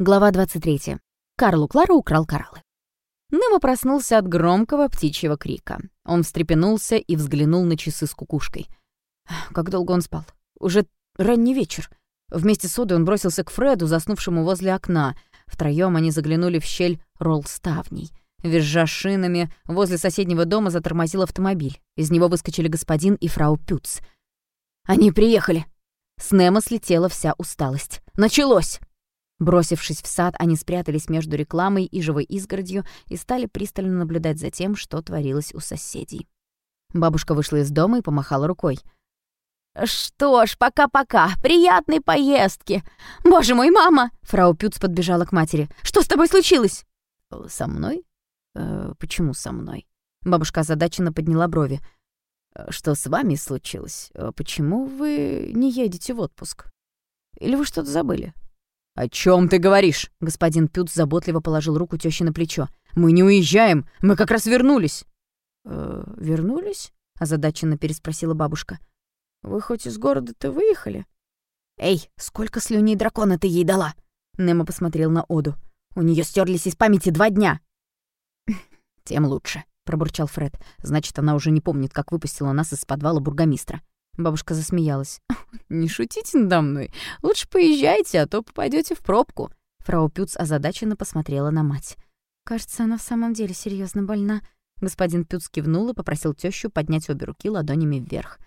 Глава 23. Карлу Клара украл кораллы. Немо проснулся от громкого птичьего крика. Он встрепенулся и взглянул на часы с кукушкой. Как долго он спал? Уже ранний вечер. Вместе с Одой он бросился к Фреду, заснувшему возле окна. Втроём они заглянули в щель ролл-ставней. Визжа шинами, возле соседнего дома затормозил автомобиль. Из него выскочили господин и фрау Пюц. «Они приехали!» С Немо слетела вся усталость. «Началось!» Бросившись в сад, они спрятались между рекламой и живой изгородью и стали пристально наблюдать за тем, что творилось у соседей. Бабушка вышла из дома и помахала рукой. «Что ж, пока-пока. Приятной поездки. Боже мой, мама!» Фрау Пюц подбежала к матери. «Что с тобой случилось?» «Со мной? Э, почему со мной?» Бабушка озадаченно подняла брови. «Что с вами случилось? Почему вы не едете в отпуск? Или вы что-то забыли?» «О чем ты говоришь?» Господин Пют заботливо положил руку тёще на плечо. «Мы не уезжаем, мы как раз вернулись». «Э, «Вернулись?» — озадаченно переспросила бабушка. «Вы хоть из города-то выехали?» «Эй, сколько слюней дракона ты ей дала?» Немо посмотрел на Оду. «У неё стерлись из памяти два дня». «Тем лучше», — пробурчал Фред. «Значит, она уже не помнит, как выпустила нас из подвала бургомистра». Бабушка засмеялась. «Не шутите надо мной. Лучше поезжайте, а то попадете в пробку». Фрау Пюц озадаченно посмотрела на мать. «Кажется, она в самом деле серьезно больна». Господин Пюц кивнул и попросил тещу поднять обе руки ладонями вверх.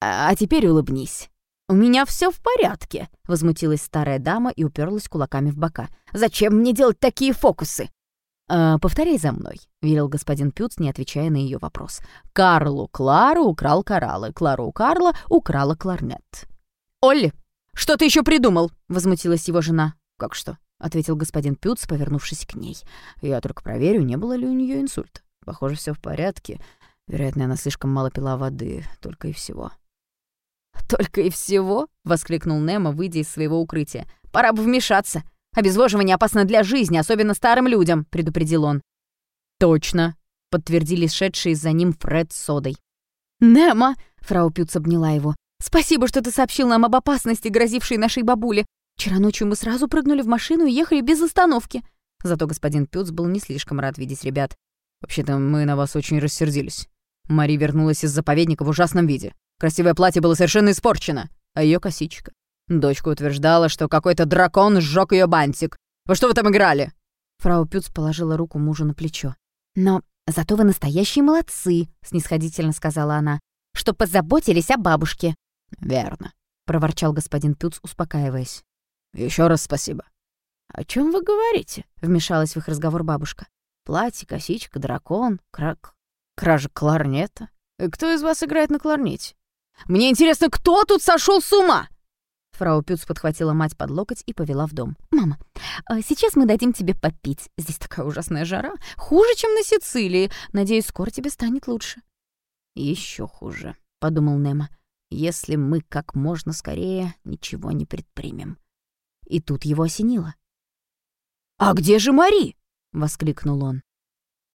«А, а теперь улыбнись». «У меня все в порядке», — возмутилась старая дама и уперлась кулаками в бока. «Зачем мне делать такие фокусы?» «Э, «Повторяй за мной», — велел господин Пюц, не отвечая на ее вопрос. «Карлу Клару украл кораллы, Клару Карла украла кларнет». «Олли, что ты еще придумал?» — возмутилась его жена. «Как что?» — ответил господин Пюц, повернувшись к ней. «Я только проверю, не было ли у нее инсульта. Похоже, все в порядке. Вероятно, она слишком мало пила воды, только и всего». «Только и всего?» — воскликнул Немо, выйдя из своего укрытия. «Пора бы вмешаться. Обезвоживание опасно для жизни, особенно старым людям», — предупредил он. «Точно», — подтвердили шедшие за ним Фред с Содой. «Немо!» — фрау Пюц обняла его. «Спасибо, что ты сообщил нам об опасности, грозившей нашей бабуле. Вчера ночью мы сразу прыгнули в машину и ехали без остановки». Зато господин Пюц был не слишком рад видеть ребят. «Вообще-то мы на вас очень рассердились. Мари вернулась из заповедника в ужасном виде. Красивое платье было совершенно испорчено, а ее косичка Дочка утверждала, что какой-то дракон сжег ее бантик. Вы что в этом играли?» Фрау Пюц положила руку мужу на плечо. «Но зато вы настоящие молодцы», — снисходительно сказала она, «что позаботились о бабушке». «Верно», — проворчал господин Пюц, успокаиваясь. Еще раз спасибо». «О чем вы говорите?» — вмешалась в их разговор бабушка. «Платье, косичка, дракон, крак... кража кларнета. Кто из вас играет на кларнете?» «Мне интересно, кто тут сошел с ума?» Фрау Пюц подхватила мать под локоть и повела в дом. «Мама, а сейчас мы дадим тебе попить. Здесь такая ужасная жара. Хуже, чем на Сицилии. Надеюсь, скоро тебе станет лучше». Еще хуже», — подумал Немо, «если мы как можно скорее ничего не предпримем». И тут его осенило. «А где же Мари?» — воскликнул он.